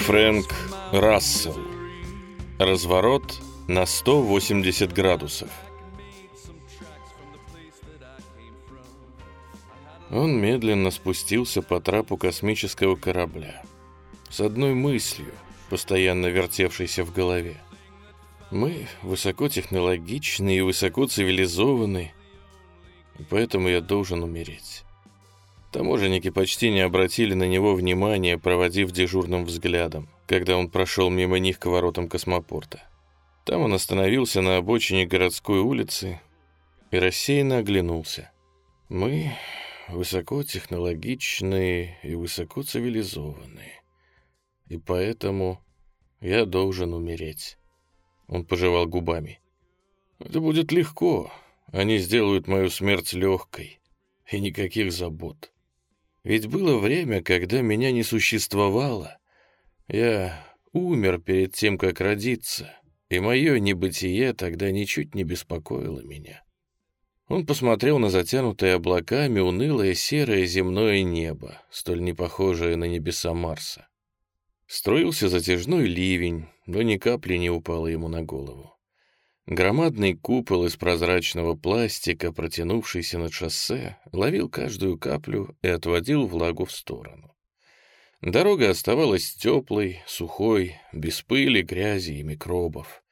Фрэнк Рассел. Разворот на 180 градусов. Он медленно спустился по трапу космического корабля. С одной мыслью, постоянно вертевшейся в голове. Мы высокотехнологичны и высокоцивилизованы, и поэтому я должен умереть. Таможенники почти не обратили на него внимания, проводив дежурным взглядом, когда он прошел мимо них к воротам космопорта. Там он остановился на обочине городской улицы и рассеянно оглянулся. Мы высокотехнологичные и высокоцивилизованные, и поэтому я должен умереть. Он пожевал губами. Это будет легко. Они сделают мою смерть легкой. И никаких забот. Ведь было время, когда меня не существовало. Я умер перед тем, как родиться, и мое небытие тогда ничуть не беспокоило меня. Он посмотрел на затянутое облаками унылое серое земное небо, столь не похожее на небеса Марса. Строился затяжной ливень, но ни капли не упало ему на голову. Громадный купол из прозрачного пластика, протянувшийся над шоссе, ловил каждую каплю и отводил влагу в сторону. Дорога оставалась теплой, сухой, без пыли, грязи и микробов.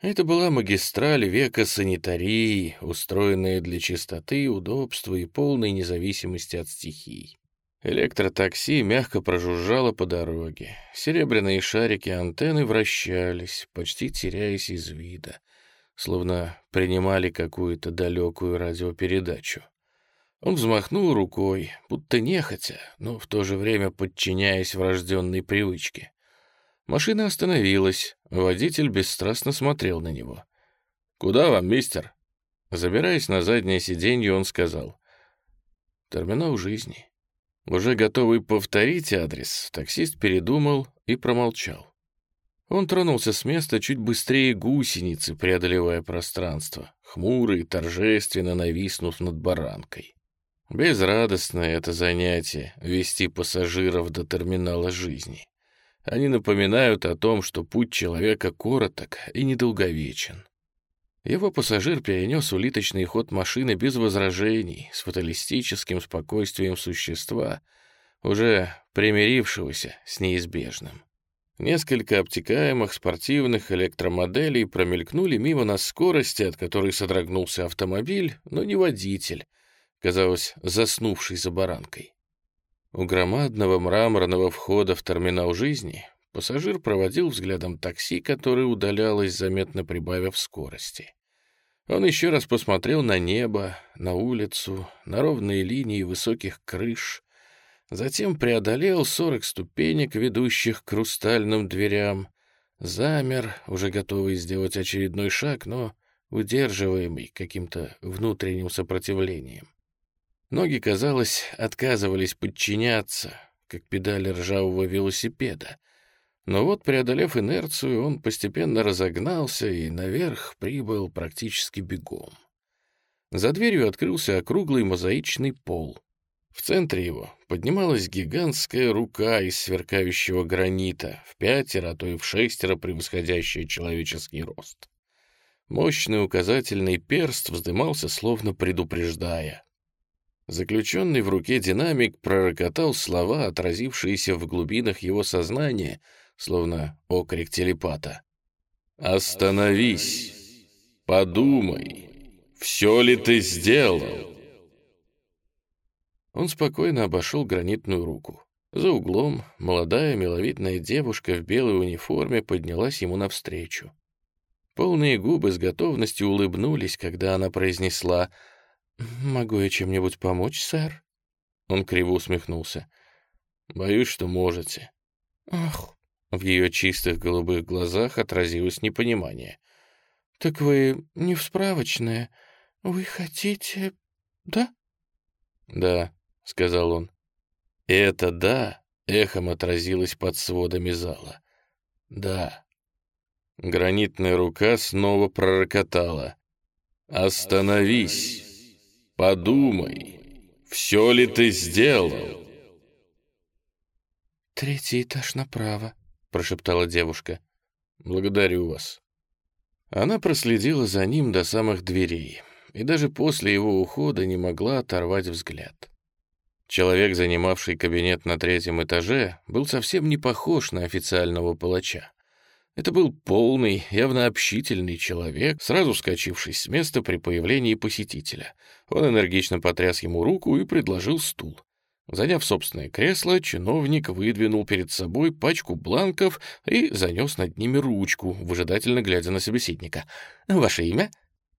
Это была магистраль века санитарии, устроенная для чистоты, удобства и полной независимости от стихий. Электротакси мягко прожужжало по дороге. Серебряные шарики антенны вращались, почти теряясь из вида, словно принимали какую-то далекую радиопередачу. Он взмахнул рукой, будто нехотя, но в то же время подчиняясь врожденной привычке. Машина остановилась, водитель бесстрастно смотрел на него. «Куда вам, мистер?» Забираясь на заднее сиденье, он сказал. «Терминал жизни». Уже готовый повторить адрес, таксист передумал и промолчал. Он тронулся с места чуть быстрее гусеницы, преодолевая пространство, хмурый, торжественно нависнув над баранкой. Безрадостное это занятие — вести пассажиров до терминала жизни. Они напоминают о том, что путь человека короток и недолговечен. Его пассажир перенес улиточный ход машины без возражений, с фаталистическим спокойствием существа, уже примирившегося с неизбежным. Несколько обтекаемых спортивных электромоделей промелькнули мимо на скорости, от которой содрогнулся автомобиль, но не водитель, казалось, заснувший за баранкой. У громадного мраморного входа в терминал жизни Пассажир проводил взглядом такси, которое удалялось, заметно прибавив скорости. Он еще раз посмотрел на небо, на улицу, на ровные линии высоких крыш, затем преодолел сорок ступенек, ведущих к хрустальным дверям, замер, уже готовый сделать очередной шаг, но удерживаемый каким-то внутренним сопротивлением. Ноги, казалось, отказывались подчиняться, как педали ржавого велосипеда, но вот, преодолев инерцию, он постепенно разогнался и наверх прибыл практически бегом. За дверью открылся округлый мозаичный пол. В центре его поднималась гигантская рука из сверкающего гранита, в пятеро, а то и в шестеро превосходящая человеческий рост. Мощный указательный перст вздымался, словно предупреждая. Заключенный в руке динамик пророкотал слова, отразившиеся в глубинах его сознания — словно окрик телепата. «Остановись! Подумай, все ли ты сделал?» Он спокойно обошел гранитную руку. За углом молодая миловидная девушка в белой униформе поднялась ему навстречу. Полные губы с готовностью улыбнулись, когда она произнесла «Могу я чем-нибудь помочь, сэр?» Он криво усмехнулся. «Боюсь, что можете». «Ах!» В ее чистых голубых глазах отразилось непонимание. «Так вы не в справочное. Вы хотите... да?» «Да», — сказал он. «Это «да» эхом отразилось под сводами зала. «Да». Гранитная рука снова пророкотала. «Остановись! Подумай, все ли ты сделал?» «Третий этаж направо», — прошептала девушка. «Благодарю вас». Она проследила за ним до самых дверей, и даже после его ухода не могла оторвать взгляд. Человек, занимавший кабинет на третьем этаже, был совсем не похож на официального палача. Это был полный, явно общительный человек, сразу вскочивший с места при появлении посетителя. Он энергично потряс ему руку и предложил стул. Заняв собственное кресло, чиновник выдвинул перед собой пачку бланков и занес над ними ручку, выжидательно глядя на собеседника. «Ваше имя?»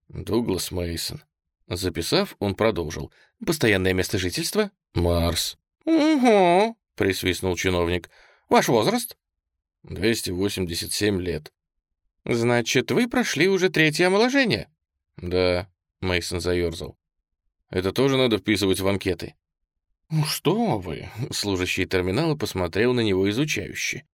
«Дуглас Мейсон. Записав, он продолжил. «Постоянное место жительства?» «Марс». «Угу», — присвистнул чиновник. «Ваш возраст?» 287 лет. Значит, вы прошли уже третье омоложение? Да, Мейсон заерзал. Это тоже надо вписывать в анкеты. Ну что вы? Служащий терминала посмотрел на него изучающе.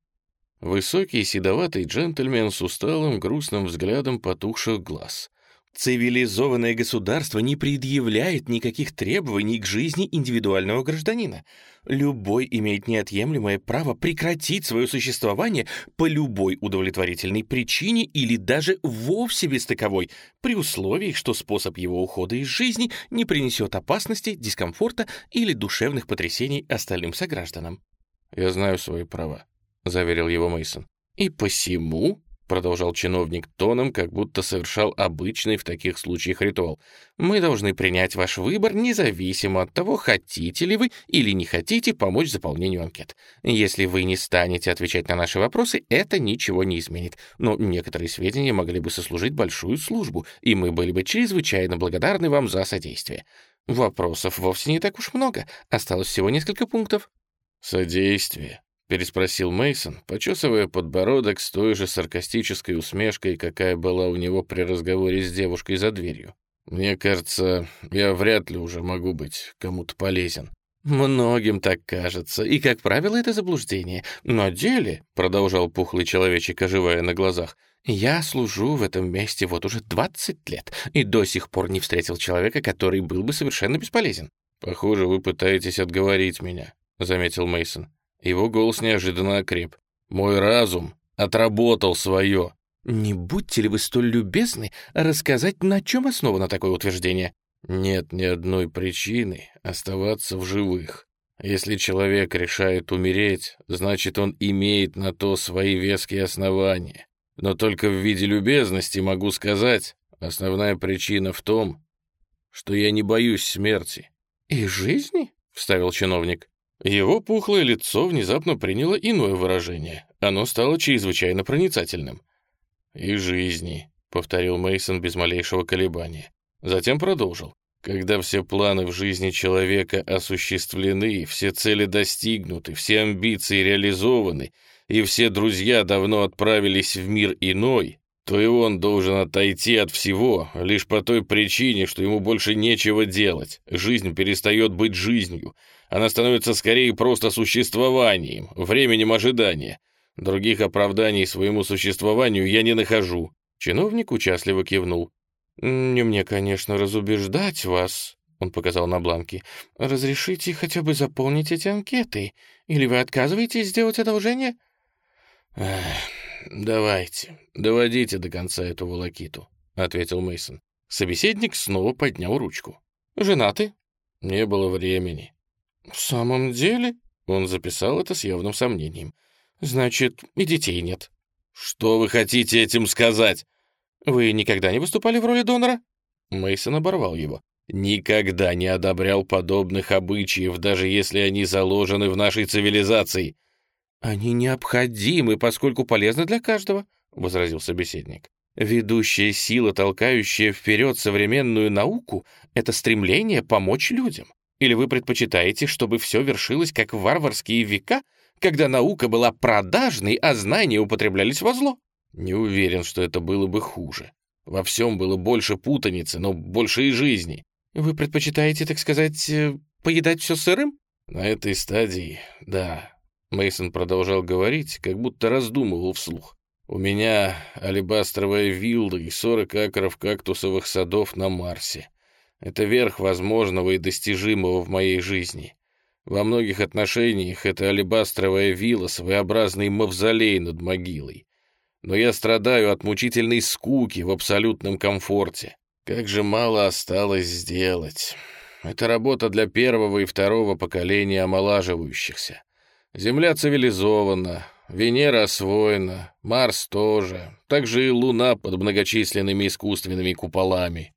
Высокий седоватый джентльмен с усталым, грустным взглядом потухших глаз. Цивилизованное государство не предъявляет никаких требований к жизни индивидуального гражданина. Любой имеет неотъемлемое право прекратить свое существование по любой удовлетворительной причине или даже вовсе без таковой, при условии, что способ его ухода из жизни не принесет опасности, дискомфорта или душевных потрясений остальным согражданам. «Я знаю свои права», — заверил его Мейсон. «И посему продолжал чиновник тоном, как будто совершал обычный в таких случаях ритуал. «Мы должны принять ваш выбор независимо от того, хотите ли вы или не хотите помочь заполнению анкет. Если вы не станете отвечать на наши вопросы, это ничего не изменит. Но некоторые сведения могли бы сослужить большую службу, и мы были бы чрезвычайно благодарны вам за содействие. Вопросов вовсе не так уж много, осталось всего несколько пунктов». «Содействие», — переспросил Мейсон, почесывая подбородок с той же саркастической усмешкой, какая была у него при разговоре с девушкой за дверью. «Мне кажется, я вряд ли уже могу быть кому-то полезен». «Многим так кажется, и, как правило, это заблуждение. На деле, — продолжал пухлый человечек, оживая на глазах, — я служу в этом месте вот уже 20 лет и до сих пор не встретил человека, который был бы совершенно бесполезен». «Похоже, вы пытаетесь отговорить меня», — заметил Мейсон. Его голос неожиданно окреп. «Мой разум отработал свое». «Не будьте ли вы столь любезны рассказать, на чем основано такое утверждение?» «Нет ни одной причины оставаться в живых. Если человек решает умереть, значит, он имеет на то свои веские основания. Но только в виде любезности могу сказать, основная причина в том, что я не боюсь смерти». «И жизни?» — вставил чиновник. Его пухлое лицо внезапно приняло иное выражение. Оно стало чрезвычайно проницательным. «И жизни», — повторил Мейсон без малейшего колебания. Затем продолжил. «Когда все планы в жизни человека осуществлены, все цели достигнуты, все амбиции реализованы, и все друзья давно отправились в мир иной, то и он должен отойти от всего лишь по той причине, что ему больше нечего делать. Жизнь перестает быть жизнью, она становится скорее просто существованием, временем ожидания. Других оправданий своему существованию я не нахожу». Чиновник участливо кивнул. «Не мне, конечно, разубеждать вас», — он показал на бланке. «Разрешите хотя бы заполнить эти анкеты? Или вы отказываетесь сделать одолжение?» Эх, «Давайте, доводите до конца эту волокиту», — ответил Мейсон. Собеседник снова поднял ручку. «Женаты?» «Не было времени». «В самом деле?» Он записал это с явным сомнением. значит, и детей нет». «Что вы хотите этим сказать?» «Вы никогда не выступали в роли донора?» Мейсон оборвал его. «Никогда не одобрял подобных обычаев, даже если они заложены в нашей цивилизации». «Они необходимы, поскольку полезны для каждого», — возразил собеседник. «Ведущая сила, толкающая вперед современную науку, — это стремление помочь людям. Или вы предпочитаете, чтобы все вершилось, как в варварские века, когда наука была продажной, а знания употреблялись во зло?» «Не уверен, что это было бы хуже. Во всем было больше путаницы, но больше и жизни». «Вы предпочитаете, так сказать, э, поедать все сырым?» «На этой стадии, да», Мейсон продолжал говорить, как будто раздумывал вслух. «У меня алебастровая вилла и сорок акров кактусовых садов на Марсе. Это верх возможного и достижимого в моей жизни. Во многих отношениях это алебастровая вилла — своеобразный мавзолей над могилой. Но я страдаю от мучительной скуки в абсолютном комфорте. Как же мало осталось сделать. Это работа для первого и второго поколения омолаживающихся. Земля цивилизована, Венера освоена, Марс тоже, также и Луна под многочисленными искусственными куполами.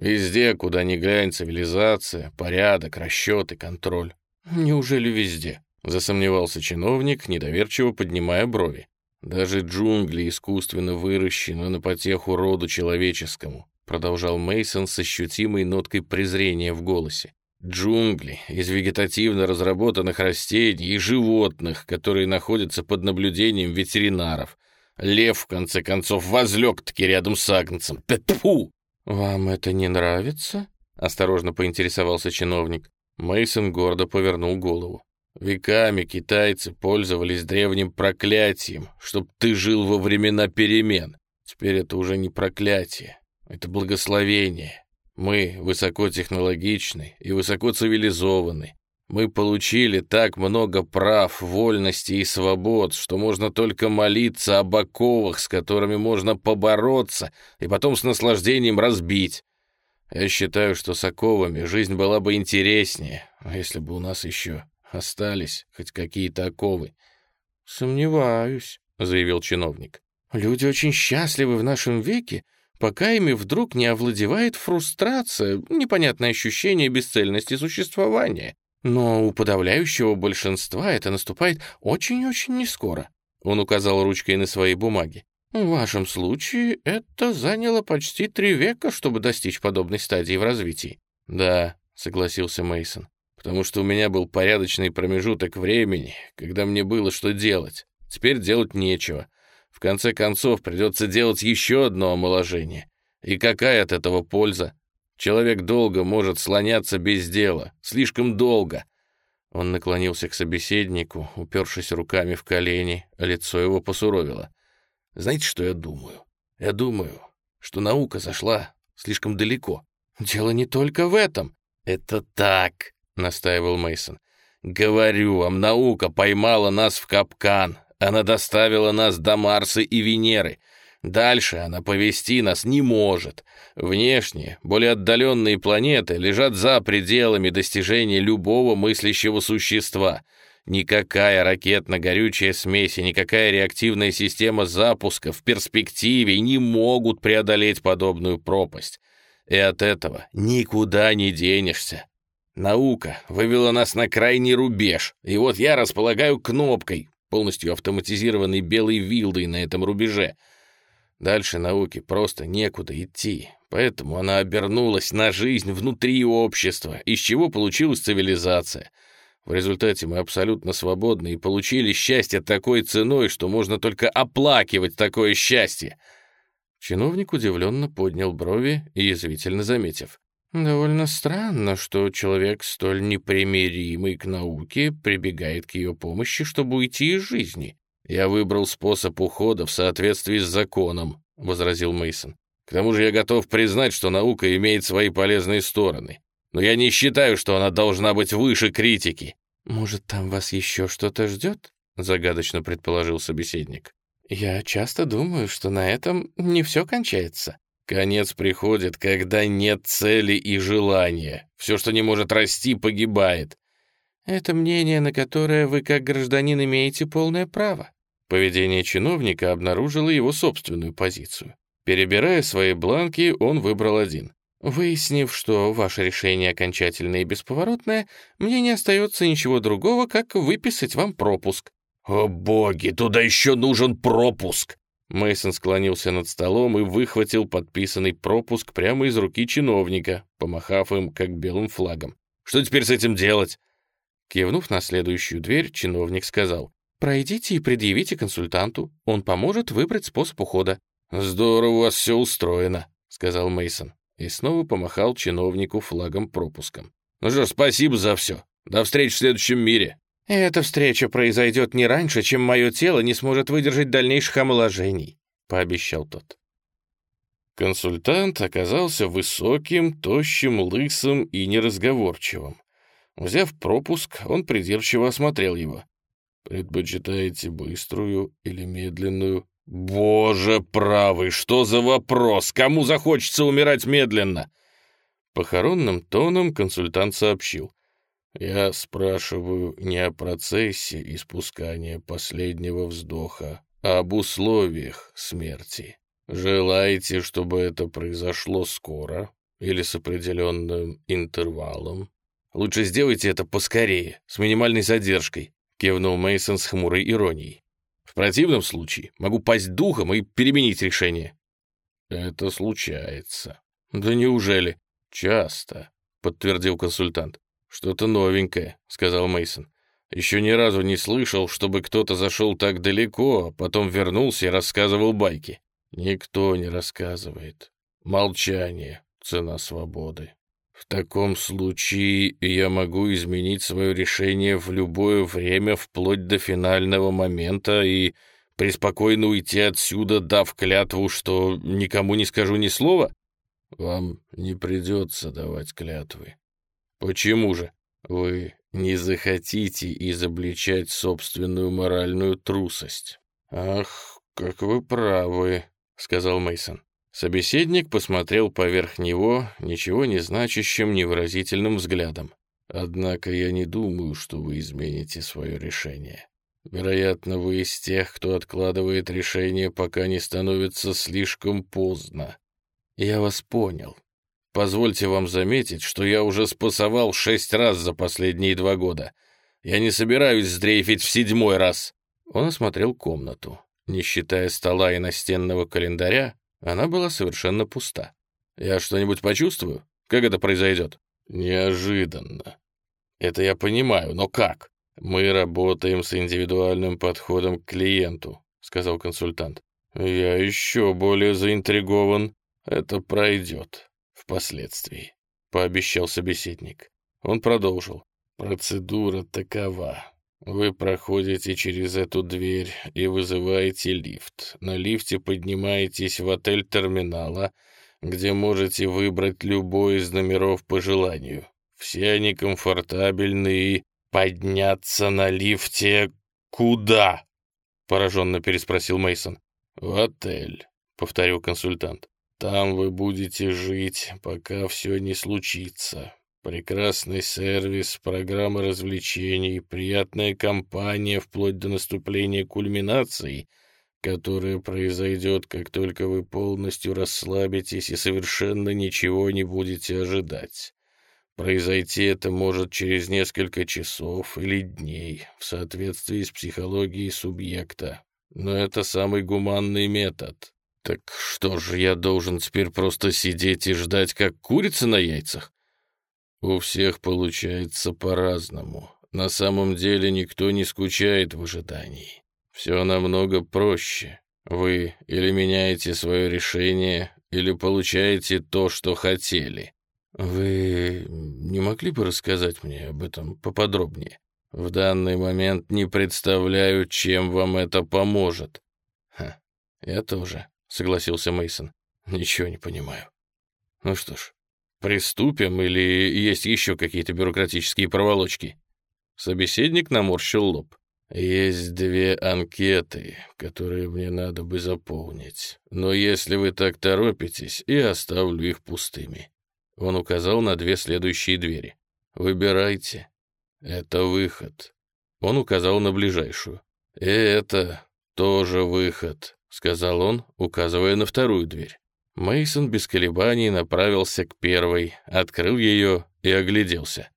Везде, куда ни глянь, цивилизация, порядок, расчет и контроль. Неужели везде? Засомневался чиновник, недоверчиво поднимая брови. Даже джунгли искусственно выращены на потеху роду человеческому, продолжал Мейсон с ощутимой ноткой презрения в голосе. Джунгли из вегетативно разработанных растений и животных, которые находятся под наблюдением ветеринаров. Лев, в конце концов, возлег-таки рядом с Агнцем. Тьфу! «Вам это не нравится?» — осторожно поинтересовался чиновник. Мейсон гордо повернул голову. Веками китайцы пользовались древним проклятием, чтоб ты жил во времена перемен. Теперь это уже не проклятие, это благословение. Мы высокотехнологичны и высокоцивилизованы. Мы получили так много прав, вольности и свобод, что можно только молиться об оковах, с которыми можно побороться и потом с наслаждением разбить. Я считаю, что с оковами жизнь была бы интереснее, а если бы у нас еще остались хоть какие-то оковы. «Сомневаюсь», — заявил чиновник. «Люди очень счастливы в нашем веке, пока ими вдруг не овладевает фрустрация, непонятное ощущение бесцельности существования. Но у подавляющего большинства это наступает очень-очень нескоро. Он указал ручкой на свои бумаги. В вашем случае это заняло почти три века, чтобы достичь подобной стадии в развитии. Да, согласился Мейсон, потому что у меня был порядочный промежуток времени, когда мне было что делать. Теперь делать нечего. В конце концов, придется делать еще одно омоложение. И какая от этого польза? Человек долго может слоняться без дела, слишком долго. Он наклонился к собеседнику, упершись руками в колени, а лицо его посуровило. Знаете, что я думаю? Я думаю, что наука зашла слишком далеко. Дело не только в этом. Это так, настаивал Мейсон. Говорю вам, наука поймала нас в капкан, она доставила нас до Марса и Венеры. Дальше она повести нас не может. Внешне, более отдаленные планеты лежат за пределами достижения любого мыслящего существа. Никакая ракетно-горючая смесь и никакая реактивная система запуска в перспективе не могут преодолеть подобную пропасть. И от этого никуда не денешься. Наука вывела нас на крайний рубеж, и вот я располагаю кнопкой, полностью автоматизированной белой вилдой на этом рубеже. Дальше науке просто некуда идти, поэтому она обернулась на жизнь внутри общества, из чего получилась цивилизация. В результате мы абсолютно свободны и получили счастье такой ценой, что можно только оплакивать такое счастье. Чиновник удивленно поднял брови и язвительно заметив. Довольно странно, что человек столь непримиримый к науке прибегает к ее помощи, чтобы уйти из жизни. Я выбрал способ ухода в соответствии с законом, возразил Мейсон. К тому же я готов признать, что наука имеет свои полезные стороны. Но я не считаю, что она должна быть выше критики. Может, там вас еще что-то ждет? Загадочно предположил собеседник. Я часто думаю, что на этом не все кончается. Конец приходит, когда нет цели и желания. Все, что не может расти, погибает. Это мнение, на которое вы как гражданин имеете полное право, Поведение чиновника обнаружило его собственную позицию. Перебирая свои бланки, он выбрал один. Выяснив, что ваше решение окончательное и бесповоротное, мне не остается ничего другого, как выписать вам пропуск. О боги, туда еще нужен пропуск! Мейсон склонился над столом и выхватил подписанный пропуск прямо из руки чиновника, помахав им как белым флагом. Что теперь с этим делать? Кивнув на следующую дверь, чиновник сказал: "Пройдите и предъявите консультанту. Он поможет выбрать способ ухода". Здорово у вас все устроено, сказал Мейсон и снова помахал чиновнику флагом-пропуском. «Ну что спасибо за все. До встречи в следующем мире». «Эта встреча произойдет не раньше, чем мое тело не сможет выдержать дальнейших омоложений», — пообещал тот. Консультант оказался высоким, тощим, лысым и неразговорчивым. Взяв пропуск, он придирчиво осмотрел его. «Предпочитаете быструю или медленную?» «Боже правый, что за вопрос? Кому захочется умирать медленно?» Похоронным тоном консультант сообщил. «Я спрашиваю не о процессе испускания последнего вздоха, а об условиях смерти. Желаете, чтобы это произошло скоро или с определенным интервалом?» «Лучше сделайте это поскорее, с минимальной задержкой», — кивнул Мейсон с хмурой иронией. В противном случае могу пасть духом и переменить решение». «Это случается». «Да неужели?» «Часто», — подтвердил консультант. «Что-то новенькое», — сказал Мейсон. «Еще ни разу не слышал, чтобы кто-то зашел так далеко, а потом вернулся и рассказывал байки. Никто не рассказывает. Молчание — цена свободы». В таком случае я могу изменить свое решение в любое время, вплоть до финального момента, и преспокойно уйти отсюда, дав клятву, что никому не скажу ни слова? Вам не придется давать клятвы. Почему же? Вы не захотите изобличать собственную моральную трусость. Ах, как вы правы, сказал Мейсон. Собеседник посмотрел поверх него ничего не значащим невыразительным взглядом. «Однако я не думаю, что вы измените свое решение. Вероятно, вы из тех, кто откладывает решение, пока не становится слишком поздно. Я вас понял. Позвольте вам заметить, что я уже спасовал шесть раз за последние два года. Я не собираюсь сдрейфить в седьмой раз». Он осмотрел комнату. Не считая стола и настенного календаря, она была совершенно пуста. «Я что-нибудь почувствую? Как это произойдет?» «Неожиданно». «Это я понимаю, но как?» «Мы работаем с индивидуальным подходом к клиенту», — сказал консультант. «Я еще более заинтригован. Это пройдет впоследствии», — пообещал собеседник. Он продолжил. «Процедура такова. Вы проходите через эту дверь и вызываете лифт. На лифте поднимаетесь в отель терминала, где можете выбрать любой из номеров по желанию. Все они комфортабельны и подняться на лифте куда? пораженно переспросил Мейсон. В отель, повторил консультант. Там вы будете жить, пока все не случится. Прекрасный сервис, программа развлечений, приятная компания вплоть до наступления кульминации, которая произойдет, как только вы полностью расслабитесь и совершенно ничего не будете ожидать. Произойти это может через несколько часов или дней, в соответствии с психологией субъекта. Но это самый гуманный метод. Так что же, я должен теперь просто сидеть и ждать, как курица на яйцах? У всех получается по-разному. На самом деле никто не скучает в ожидании. Все намного проще. Вы или меняете свое решение, или получаете то, что хотели. Вы не могли бы рассказать мне об этом поподробнее? В данный момент не представляю, чем вам это поможет. Ха, я тоже, согласился Мейсон. Ничего не понимаю. Ну что ж, Приступим или есть еще какие-то бюрократические проволочки?» Собеседник наморщил лоб. «Есть две анкеты, которые мне надо бы заполнить. Но если вы так торопитесь, я оставлю их пустыми». Он указал на две следующие двери. «Выбирайте. Это выход». Он указал на ближайшую. «И это тоже выход», — сказал он, указывая на вторую дверь. Мейсон без колебаний направился к первой, открыл ее и огляделся.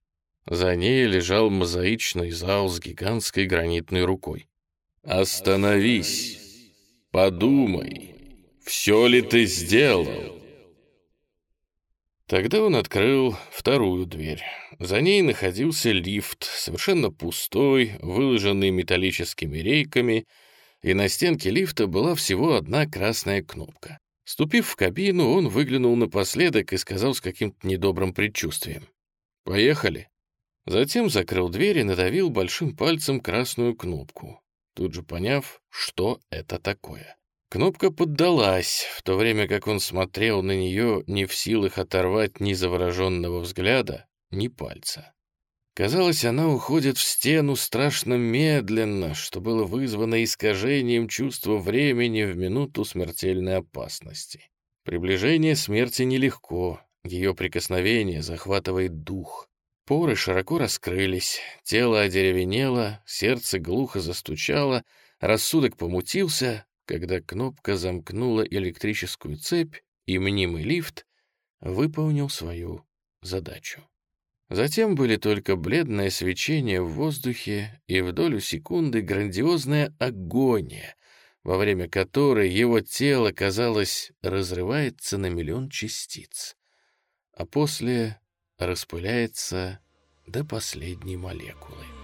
За ней лежал мозаичный зал с гигантской гранитной рукой. «Остановись! Подумай, все ли ты сделал?» Тогда он открыл вторую дверь. За ней находился лифт, совершенно пустой, выложенный металлическими рейками, и на стенке лифта была всего одна красная кнопка. Ступив в кабину, он выглянул напоследок и сказал с каким-то недобрым предчувствием. «Поехали». Затем закрыл дверь и надавил большим пальцем красную кнопку, тут же поняв, что это такое. Кнопка поддалась, в то время как он смотрел на нее, не в силах оторвать ни завороженного взгляда, ни пальца. Казалось, она уходит в стену страшно медленно, что было вызвано искажением чувства времени в минуту смертельной опасности. Приближение смерти нелегко, ее прикосновение захватывает дух. Поры широко раскрылись, тело одеревенело, сердце глухо застучало, рассудок помутился, когда кнопка замкнула электрическую цепь, и мнимый лифт выполнил свою задачу. Затем были только бледное свечение в воздухе и в долю секунды грандиозная агония, во время которой его тело, казалось, разрывается на миллион частиц, а после распыляется до последней молекулы.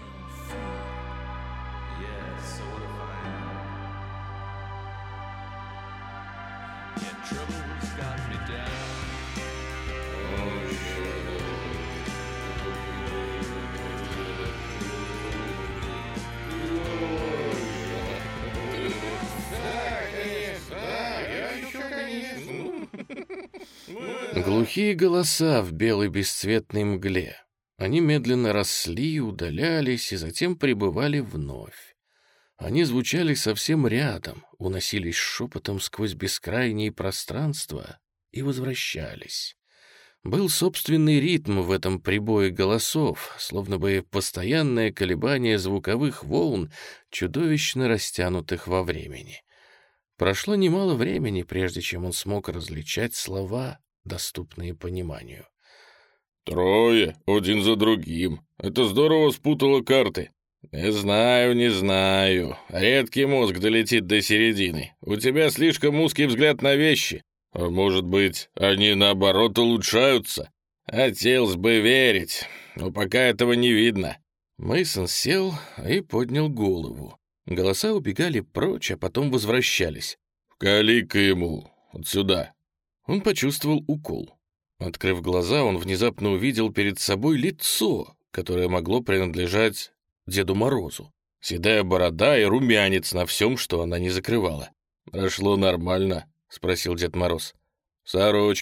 Глухие голоса в белой бесцветной мгле. Они медленно росли, удалялись и затем пребывали вновь. Они звучали совсем рядом, уносились шепотом сквозь бескрайние пространства и возвращались. Был собственный ритм в этом прибое голосов, словно бы постоянное колебание звуковых волн, чудовищно растянутых во времени. Прошло немало времени, прежде чем он смог различать слова, доступные пониманию. «Трое, один за другим. Это здорово спутало карты. Не знаю, не знаю. Редкий мозг долетит до середины. У тебя слишком узкий взгляд на вещи. А может быть, они наоборот улучшаются? Хотелось бы верить, но пока этого не видно». Мейсон сел и поднял голову. Голоса убегали прочь, а потом возвращались. «Вкали-ка ему, вот сюда». Он почувствовал укол. Открыв глаза, он внезапно увидел перед собой лицо, которое могло принадлежать Деду Морозу. Седая борода и румянец на всем, что она не закрывала. «Прошло нормально?» — спросил Дед Мороз. «В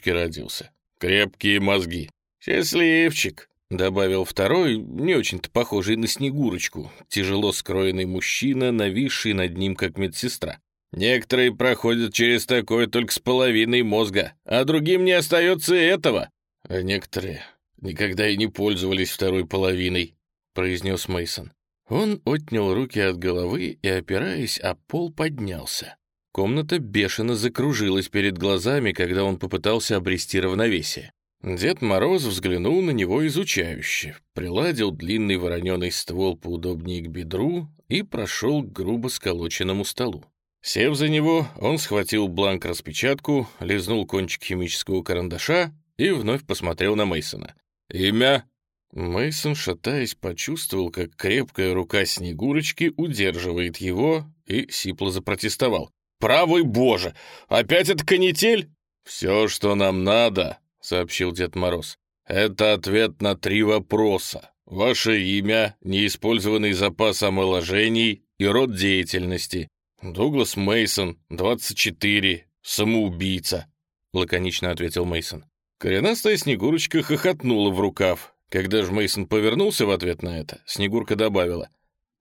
родился. Крепкие мозги. Счастливчик!» — добавил второй, не очень-то похожий на Снегурочку, тяжело скроенный мужчина, нависший над ним как медсестра. «Некоторые проходят через такое только с половиной мозга, а другим не остается этого». «А некоторые никогда и не пользовались второй половиной», — произнес Мейсон. Он отнял руки от головы и, опираясь о пол, поднялся. Комната бешено закружилась перед глазами, когда он попытался обрести равновесие. Дед Мороз взглянул на него изучающе, приладил длинный вороненый ствол поудобнее к бедру и прошел к грубо сколоченному столу. Сев за него, он схватил бланк-распечатку, лизнул кончик химического карандаша и вновь посмотрел на Мейсона. «Имя?» Мейсон, шатаясь, почувствовал, как крепкая рука Снегурочки удерживает его и сипло запротестовал. «Правый боже! Опять это канитель?» «Все, что нам надо, — сообщил Дед Мороз. «Это ответ на три вопроса. Ваше имя, неиспользованный запас омоложений и род деятельности. Дуглас Мейсон, 24, самоубийца», — лаконично ответил Мейсон. Коренастая Снегурочка хохотнула в рукав. Когда же Мейсон повернулся в ответ на это, Снегурка добавила.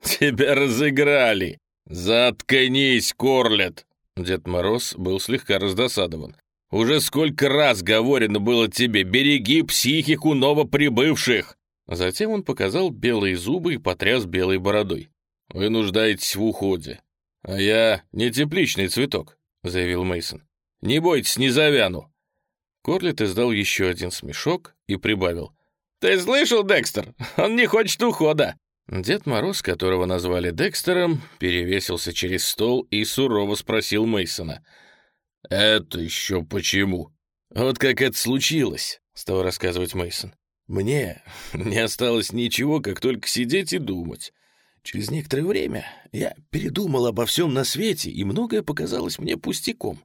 «Тебя разыграли! Заткнись, Корлет!» Дед Мороз был слегка раздосадован. Уже сколько раз говорено было тебе, береги психику новоприбывших!» Затем он показал белые зубы и потряс белой бородой. «Вы нуждаетесь в уходе. «А я не тепличный цветок», — заявил Мейсон. «Не бойтесь, не завяну». Корлет издал еще один смешок и прибавил. «Ты слышал, Декстер? Он не хочет ухода!» Дед Мороз, которого назвали Декстером, перевесился через стол и сурово спросил Мейсона: «Это еще почему?» «Вот как это случилось», — стал рассказывать Мейсон. «Мне не осталось ничего, как только сидеть и думать. Через некоторое время я передумал обо всем на свете, и многое показалось мне пустяком.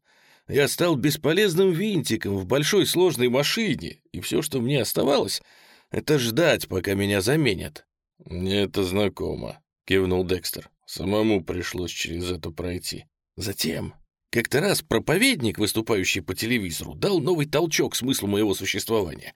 Я стал бесполезным винтиком в большой сложной машине, и все, что мне оставалось, это ждать, пока меня заменят. «Мне это знакомо», — кивнул Декстер. «Самому пришлось через это пройти». Затем, как-то раз проповедник, выступающий по телевизору, дал новый толчок смыслу моего существования.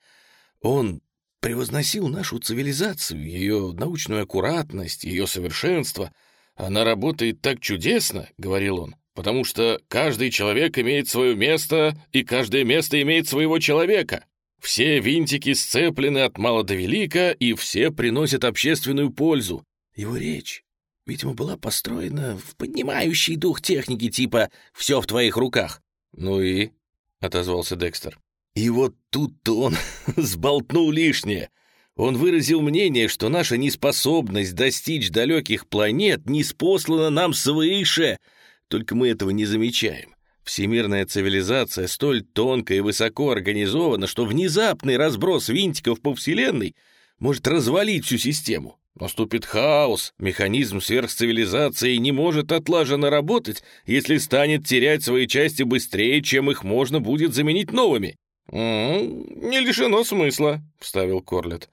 Он превозносил нашу цивилизацию, ее научную аккуратность, ее совершенство. «Она работает так чудесно», — говорил он, «потому что каждый человек имеет свое место, и каждое место имеет своего человека. Все винтики сцеплены от мала до велика, и все приносят общественную пользу. Его речь, видимо, была построена в поднимающий дух техники типа «все в твоих руках». «Ну и?» — отозвался Декстер. И вот тут-то он сболтнул лишнее. Он выразил мнение, что наша неспособность достичь далеких планет не спослана нам свыше, только мы этого не замечаем. Всемирная цивилизация столь тонко и высоко организована, что внезапный разброс винтиков по Вселенной может развалить всю систему. Наступит хаос, механизм сверхцивилизации не может отлаженно работать, если станет терять свои части быстрее, чем их можно будет заменить новыми. «Не лишено смысла», — вставил Корлет.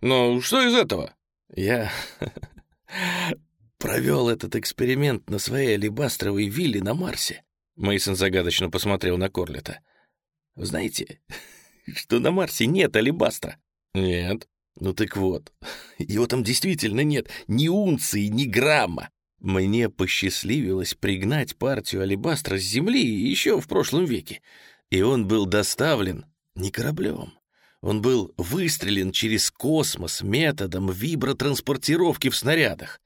«Но что из этого?» «Я провел этот эксперимент на своей алебастровой вилле на Марсе. Мейсон загадочно посмотрел на Корлета. «Знаете, что на Марсе нет алебастра?» «Нет». «Ну так вот, его там действительно нет ни унции, ни грамма. Мне посчастливилось пригнать партию алебастра с Земли еще в прошлом веке, и он был доставлен не кораблем. Он был выстрелен через космос методом вибротранспортировки в снарядах.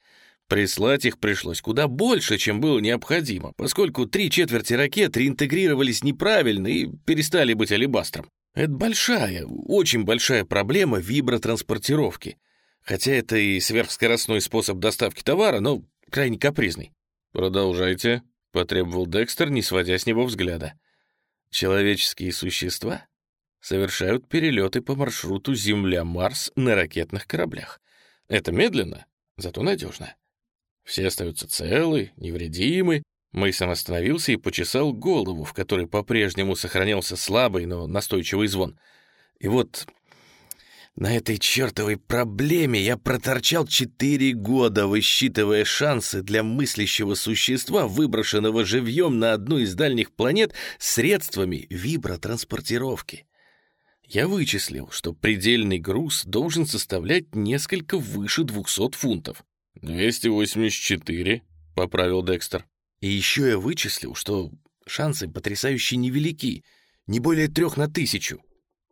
Прислать их пришлось куда больше, чем было необходимо, поскольку три четверти ракет реинтегрировались неправильно и перестали быть алебастром. Это большая, очень большая проблема вибротранспортировки. Хотя это и сверхскоростной способ доставки товара, но крайне капризный. «Продолжайте», — потребовал Декстер, не сводя с него взгляда. «Человеческие существа совершают перелеты по маршруту Земля-Марс на ракетных кораблях. Это медленно, зато надежно. Все остаются целы, невредимы. Мейсон остановился и почесал голову, в которой по-прежнему сохранялся слабый, но настойчивый звон. И вот на этой чертовой проблеме я проторчал четыре года, высчитывая шансы для мыслящего существа, выброшенного живьем на одну из дальних планет средствами вибротранспортировки. Я вычислил, что предельный груз должен составлять несколько выше 200 фунтов. «284», — поправил Декстер. «И еще я вычислил, что шансы потрясающе невелики, не более трех на тысячу».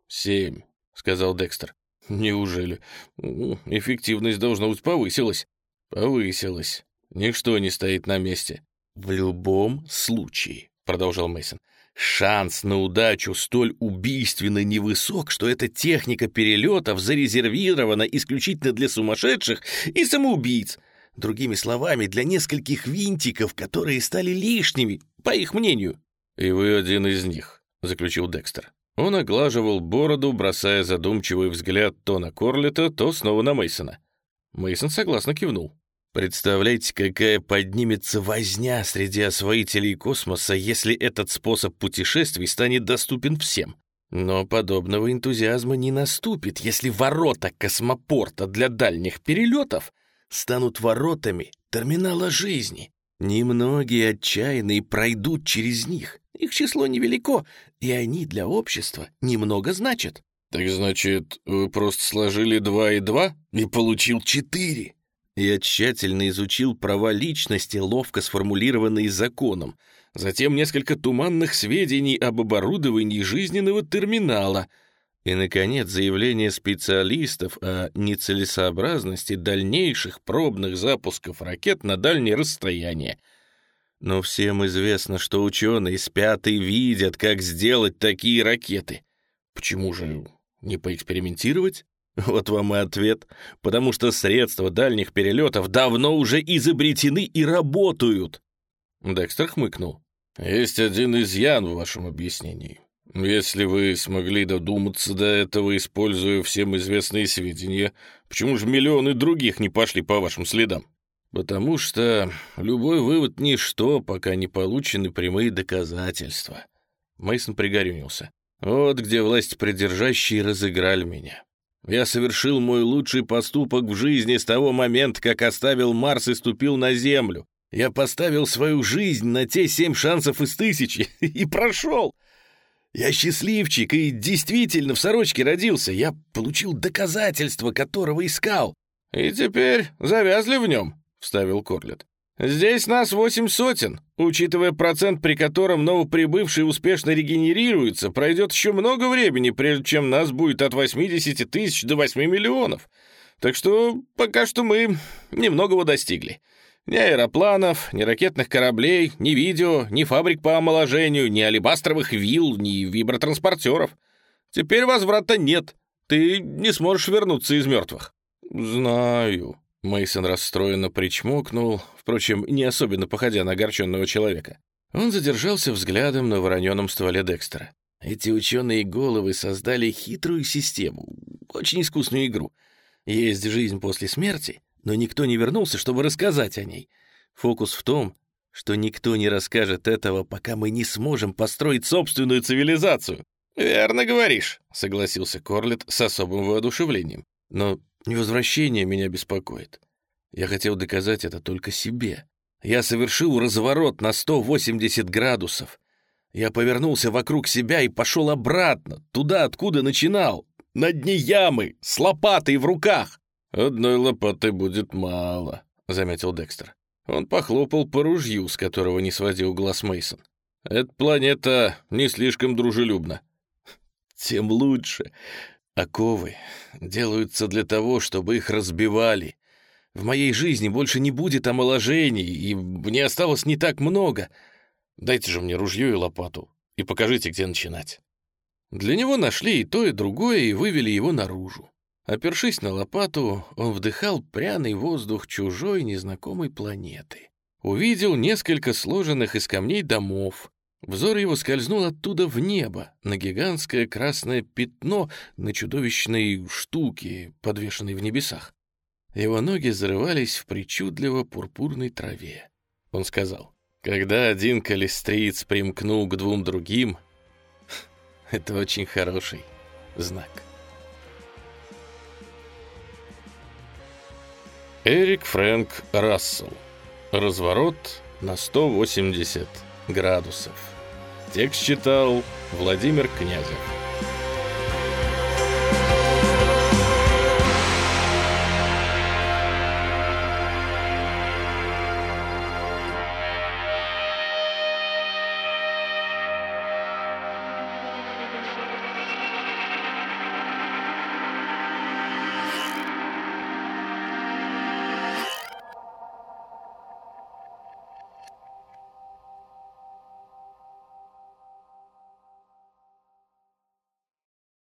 «Семь», — сказал Декстер. «Неужели? Эффективность, должно быть, повысилась». «Повысилась. Ничто не стоит на месте». «В любом случае», — продолжал Мейсон, Шанс на удачу столь убийственно невысок, что эта техника перелетов зарезервирована исключительно для сумасшедших и самоубийц. Другими словами, для нескольких винтиков, которые стали лишними, по их мнению. «И вы один из них», — заключил Декстер. Он оглаживал бороду, бросая задумчивый взгляд то на Корлета, то снова на Мейсона. Мейсон согласно кивнул. Представляете, какая поднимется возня среди освоителей космоса, если этот способ путешествий станет доступен всем. Но подобного энтузиазма не наступит, если ворота космопорта для дальних перелетов станут воротами терминала жизни. Немногие отчаянные пройдут через них. Их число невелико, и они для общества немного значат. «Так значит, вы просто сложили два и два и получил четыре?» Я тщательно изучил права личности, ловко сформулированные законом, затем несколько туманных сведений об оборудовании жизненного терминала и, наконец, заявление специалистов о нецелесообразности дальнейших пробных запусков ракет на дальние расстояния. Но всем известно, что ученые спят и видят, как сделать такие ракеты. Почему же не поэкспериментировать? Вот вам и ответ. Потому что средства дальних перелетов давно уже изобретены и работают. Декстер хмыкнул. Есть один изъян в вашем объяснении. Если вы смогли додуматься до этого, используя всем известные сведения, почему же миллионы других не пошли по вашим следам? Потому что любой вывод — ничто, пока не получены прямые доказательства. Мейсон пригорюнился. Вот где власть придержащие разыграли меня. Я совершил мой лучший поступок в жизни с того момента, как оставил Марс и ступил на Землю. Я поставил свою жизнь на те семь шансов из тысячи и прошел. Я счастливчик и действительно в сорочке родился. Я получил доказательство, которого искал. И теперь завязли в нем. — вставил Корлет. «Здесь нас восемь сотен. Учитывая процент, при котором новоприбывшие успешно регенерируются, пройдет еще много времени, прежде чем нас будет от 80 тысяч до 8 миллионов. Так что пока что мы немногого достигли. Ни аэропланов, ни ракетных кораблей, ни видео, ни фабрик по омоложению, ни алебастровых вилл, ни вибротранспортеров. Теперь возврата нет. Ты не сможешь вернуться из мертвых». «Знаю», Мейсон расстроенно причмокнул, впрочем, не особенно походя на огорченного человека. Он задержался взглядом на вороненом стволе Декстера. Эти ученые головы создали хитрую систему, очень искусную игру. Есть жизнь после смерти, но никто не вернулся, чтобы рассказать о ней. Фокус в том, что никто не расскажет этого, пока мы не сможем построить собственную цивилизацию. «Верно говоришь», — согласился Корлет с особым воодушевлением. «Но не возвращение меня беспокоит. Я хотел доказать это только себе. Я совершил разворот на 180 градусов. Я повернулся вокруг себя и пошел обратно, туда, откуда начинал, на дне ямы, с лопатой в руках. «Одной лопаты будет мало», — заметил Декстер. Он похлопал по ружью, с которого не сводил глаз Мейсон. «Эта планета не слишком дружелюбна». «Тем лучше. Оковы делаются для того, чтобы их разбивали. В моей жизни больше не будет омоложений, и мне осталось не так много. Дайте же мне ружье и лопату, и покажите, где начинать». Для него нашли и то, и другое, и вывели его наружу. Опершись на лопату, он вдыхал пряный воздух чужой незнакомой планеты. Увидел несколько сложенных из камней домов, Взор его скользнул оттуда в небо, на гигантское красное пятно на чудовищной штуке, подвешенной в небесах. Его ноги зарывались в причудливо пурпурной траве. Он сказал, «Когда один калистриец примкнул к двум другим, это очень хороший знак». Эрик Фрэнк Рассел. Разворот на 180 градусов. Текст читал Владимир Князев.